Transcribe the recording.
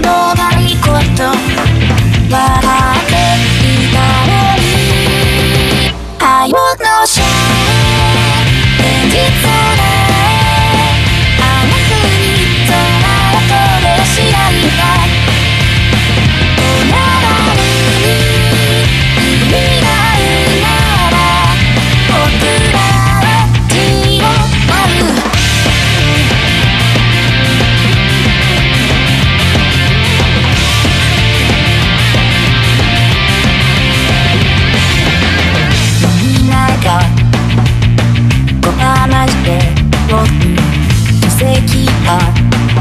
のないこと分っていた愛を